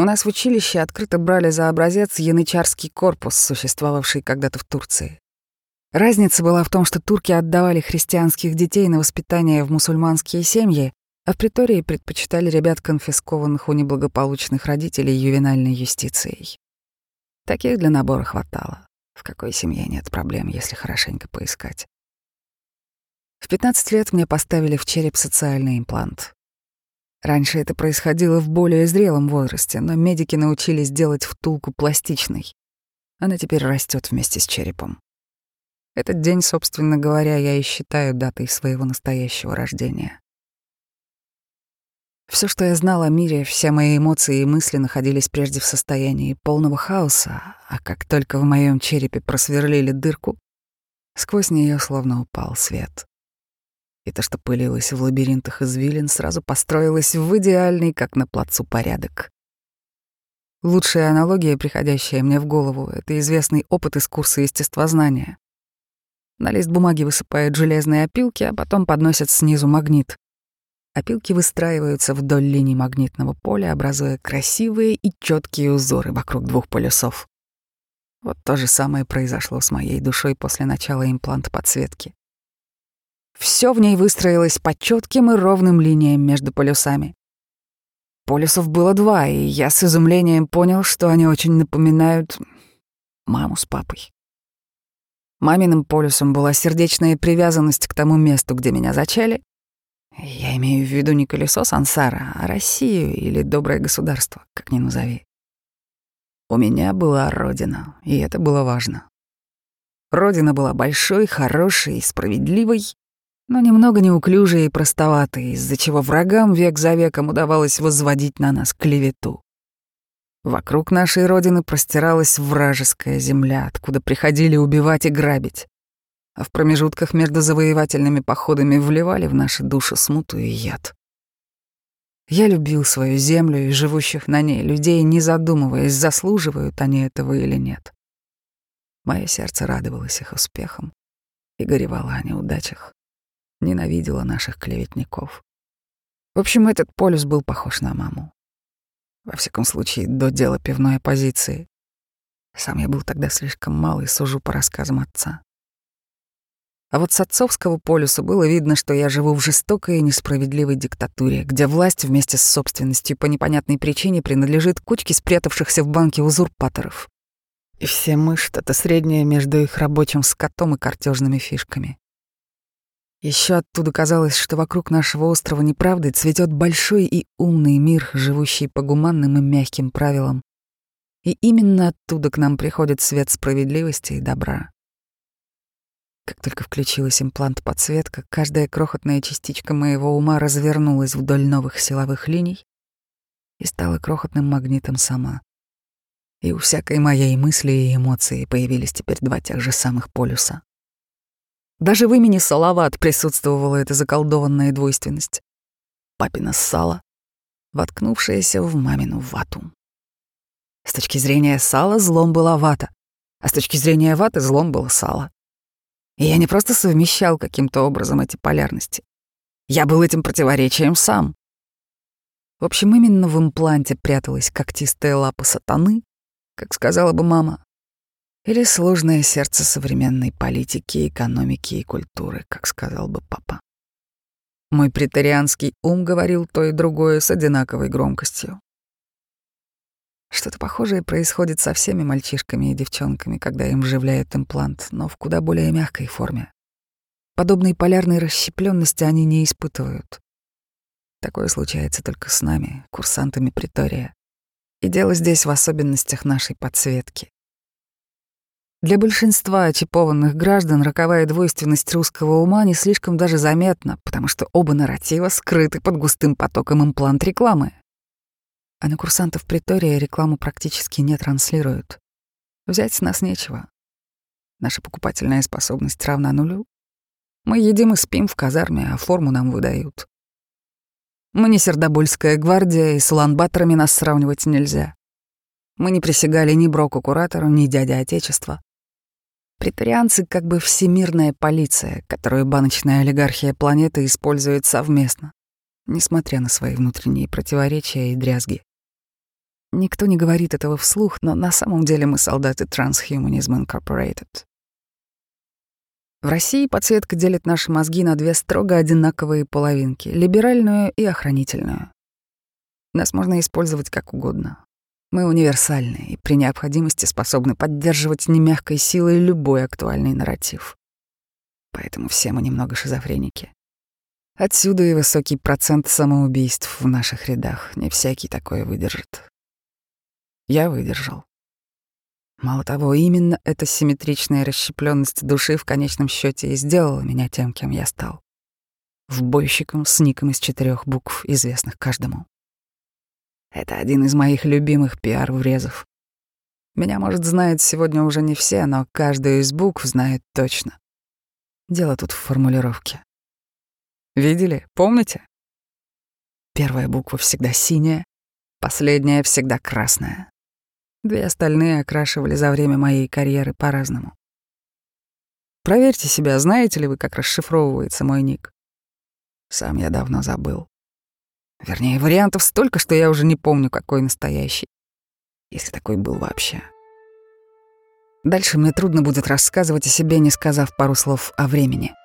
У нас в училище открыто брали за образец янычарский корпус, существовавший когда-то в Турции. Разница была в том, что турки отдавали христианских детей на воспитание в мусульманские семьи, а в притории предпочитали ребят, конфискованных у неблагополучных родителей ювенальной юстицией. Таких для набора хватало. В какой семье нет проблем, если хорошенько поискать. В 15 лет мне поставили в череп социальный имплант. Раньше это происходило в более зрелом возрасте, но медики научились делать втулку пластичной. Она теперь растет вместе с черепом. Этот день, собственно говоря, я и считаю датой своего настоящего рождения. Все, что я знал о мире, все мои эмоции и мысли находились прежде в состоянии полного хаоса, а как только в моем черепе просверлили дырку, сквозь нее словно упал свет и то, что пылилось в лабиринтах извилин, сразу построилось в идеальный, как на плацу, порядок. Лучшая аналогия, приходящая мне в голову, — это известный опыт из курса естествознания. На лист бумаги высыпают железные опилки, а потом подносят снизу магнит. Опилки выстраиваются вдоль линий магнитного поля, образуя красивые и четкие узоры вокруг двух полюсов. Вот то же самое произошло с моей душой после начала импланта подсветки. Все в ней выстроилось по четким и ровным линиям между полюсами. Полюсов было два, и я с изумлением понял, что они очень напоминают маму с папой. Маминым полюсом была сердечная привязанность к тому месту, где меня зачали. Я имею в виду не колесо сансара, а Россию или доброе государство, как ни назови. У меня была родина, и это было важно. Родина была большой, хорошей, справедливой, но немного неуклюжие и простоватые, из-за чего врагам век за веком удавалось возводить на нас клевету. Вокруг нашей родины простиралась вражеская земля, откуда приходили убивать и грабить, а в промежутках между завоевательными походами вливали в наши души смуту и яд. Я любил свою землю и живущих на ней людей, не задумываясь, заслуживают они этого или нет. Мое сердце радовалось их успехам и горевало о неудачах ненавидела наших клеветников. В общем, этот полюс был похож на маму. Во всяком случае, до дела пивной оппозиции. Сам я был тогда слишком мал и сужу по рассказам отца. А вот с отцовского полюса было видно, что я живу в жестокой и несправедливой диктатуре, где власть вместе с собственностью по непонятной причине принадлежит кучке спрятавшихся в банке узурпаторов. И все мы что-то среднее между их рабочим скотом и картежными фишками. Еще оттуда казалось, что вокруг нашего острова неправды цветет большой и умный мир, живущий по гуманным и мягким правилам. И именно оттуда к нам приходит свет справедливости и добра. Как только включилась имплант-подсветка, каждая крохотная частичка моего ума развернулась вдоль новых силовых линий и стала крохотным магнитом сама. И у всякой моей мысли и эмоции появились теперь два тех же самых полюса. Даже в имени Салават присутствовала эта заколдованная двойственность. Папина сало, воткнувшаяся в мамину вату. С точки зрения сала злом была вата, а с точки зрения ваты злом было сало. И я не просто совмещал каким-то образом эти полярности. Я был этим противоречием сам. В общем, именно в импланте пряталась когтистая лапа сатаны, как сказала бы мама, или сложное сердце современной политики, экономики и культуры, как сказал бы папа. Мой претарианский ум говорил то и другое с одинаковой громкостью. Что-то похожее происходит со всеми мальчишками и девчонками, когда им вживляют имплант, но в куда более мягкой форме. Подобной полярной расщепленности они не испытывают. Такое случается только с нами, курсантами притория. И дело здесь в особенностях нашей подсветки. Для большинства очипованных граждан роковая двойственность русского ума не слишком даже заметна, потому что оба нарратива скрыты под густым потоком имплант-рекламы. А на курсантов притория рекламу практически не транслируют. Взять с нас нечего. Наша покупательная способность равна нулю. Мы едим и спим в казарме, а форму нам выдают. Мы не Сердобольская гвардия, и с ланбаторами нас сравнивать нельзя. Мы не присягали ни Броку-куратору, ни дяде Отечества. Претарианцы как бы всемирная полиция, которую баночная олигархия планеты использует совместно, несмотря на свои внутренние противоречия и дрязги. Никто не говорит этого вслух, но на самом деле мы солдаты Transhumanism Incorporated. В России подсветка делит наши мозги на две строго одинаковые половинки — либеральную и охранительную. Нас можно использовать как угодно. Мы универсальны и при необходимости способны поддерживать немягкой силой любой актуальный нарратив. Поэтому все мы немного шизофреники. Отсюда и высокий процент самоубийств в наших рядах. Не всякий такое выдержит. Я выдержал. Мало того, именно эта симметричная расщепленность души в конечном счете и сделала меня тем, кем я стал. Вбойщиком с ником из четырех букв, известных каждому. Это один из моих любимых пиар-врезов. Меня, может, знают сегодня уже не все, но каждую из букв знают точно. Дело тут в формулировке. Видели? Помните? Первая буква всегда синяя, последняя всегда красная. Две остальные окрашивали за время моей карьеры по-разному. Проверьте себя, знаете ли вы, как расшифровывается мой ник. Сам я давно забыл. Вернее, вариантов столько, что я уже не помню, какой настоящий. Если такой был вообще. Дальше мне трудно будет рассказывать о себе, не сказав пару слов о времени —